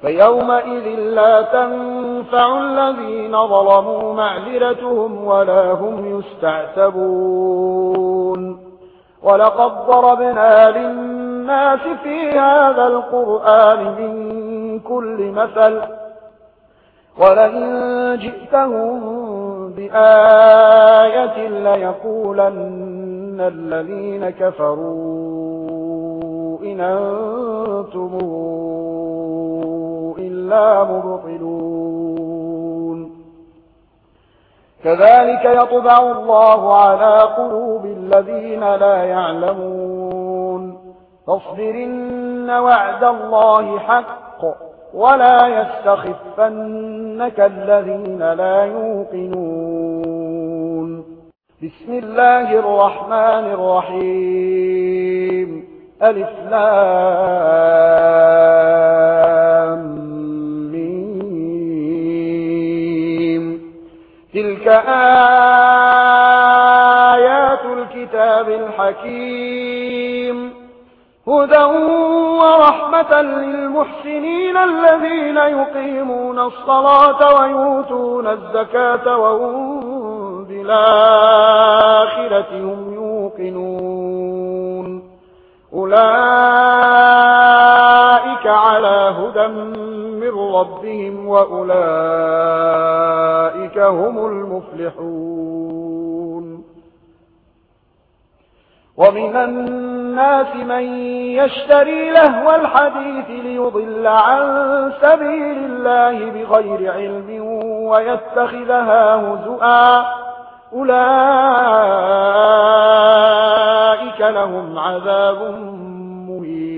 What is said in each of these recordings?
فيومئذ لا تنفع الذين ظلموا معذرتهم ولا هم يستعتبون. ولقد ضربنا للناس في هذا القرآن من كل مثل. ولئن جئتهم بآية ليقولن الذين كفروا إن أنتمون إلا مبطلون كذلك يطبع الله على قلوب الذين لا يعلمون فاصبرن وعد الله حق ولا يستخفنك الذين لا يوقنون بسم الله الرحمن الرحيم ألف لام تلك آيات الكتاب الحكيم هدى ورحمة للمحسنين الذين يقيمون الصلاة ويوتون الزكاة وهم بالآخرة هم يوقنون أولئك على هدى من ربهم وأولئك هم المفلحون. ومن الناس من يشتري لهو الحديث ليضل عن سبيل الله بغير علم ويتخذها هزؤا. أولئك لهم عذاب مهين.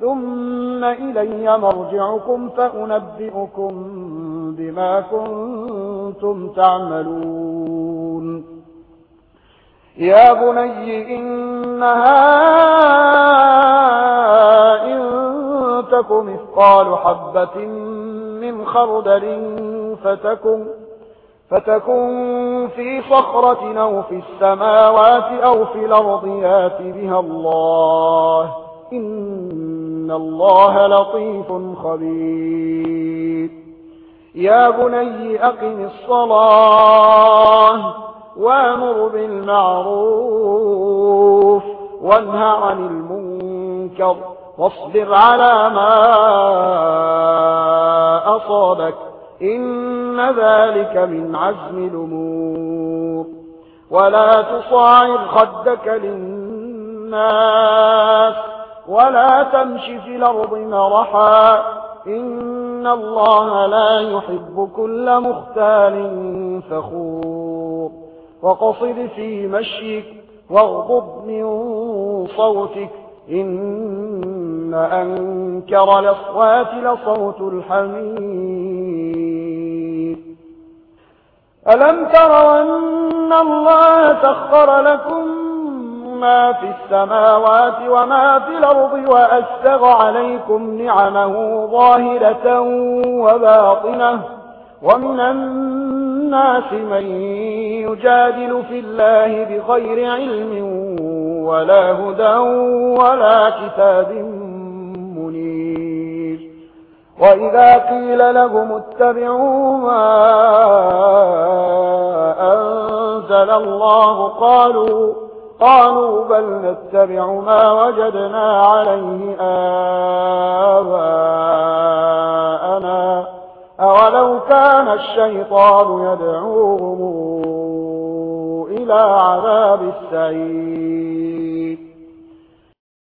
ثم إلي مرجعكم فأنبئكم بما كنتم تعملون يا بني إنها إن تكم إثقال حبة من خردل فتكن فتكن في صخرة أو في السماوات أو في الأرض يات بها الله إن إن الله لطيف خبير يا بني أقم الصلاة وامر بالمعروف وانهى عن المنكر واصبر على ما أصابك إن ذلك من عزم الأمور ولا تصاعر خدك للناس ولا تمش في الأرض مرحا إن الله لا يحب كل مختال فخور. وقصد في مشيك واغضب من صوتك إن أنكر الأصوات لصوت الحميد. ألم تروا أن الله تخر لكم ما في السماوات وما في الأرض وأشتغ عليكم نعمه ظاهرة وباطنة ومن الناس من يجادل في الله بغير علم ولا هدى ولا كتاب منير وإذا قيل لهم اتبعوا ما أنزل الله قالوا قالوا بل نتبع ما وجدنا عليه آباءنا. أولو كان الشيطان يدعوهم إلى عذاب السعيد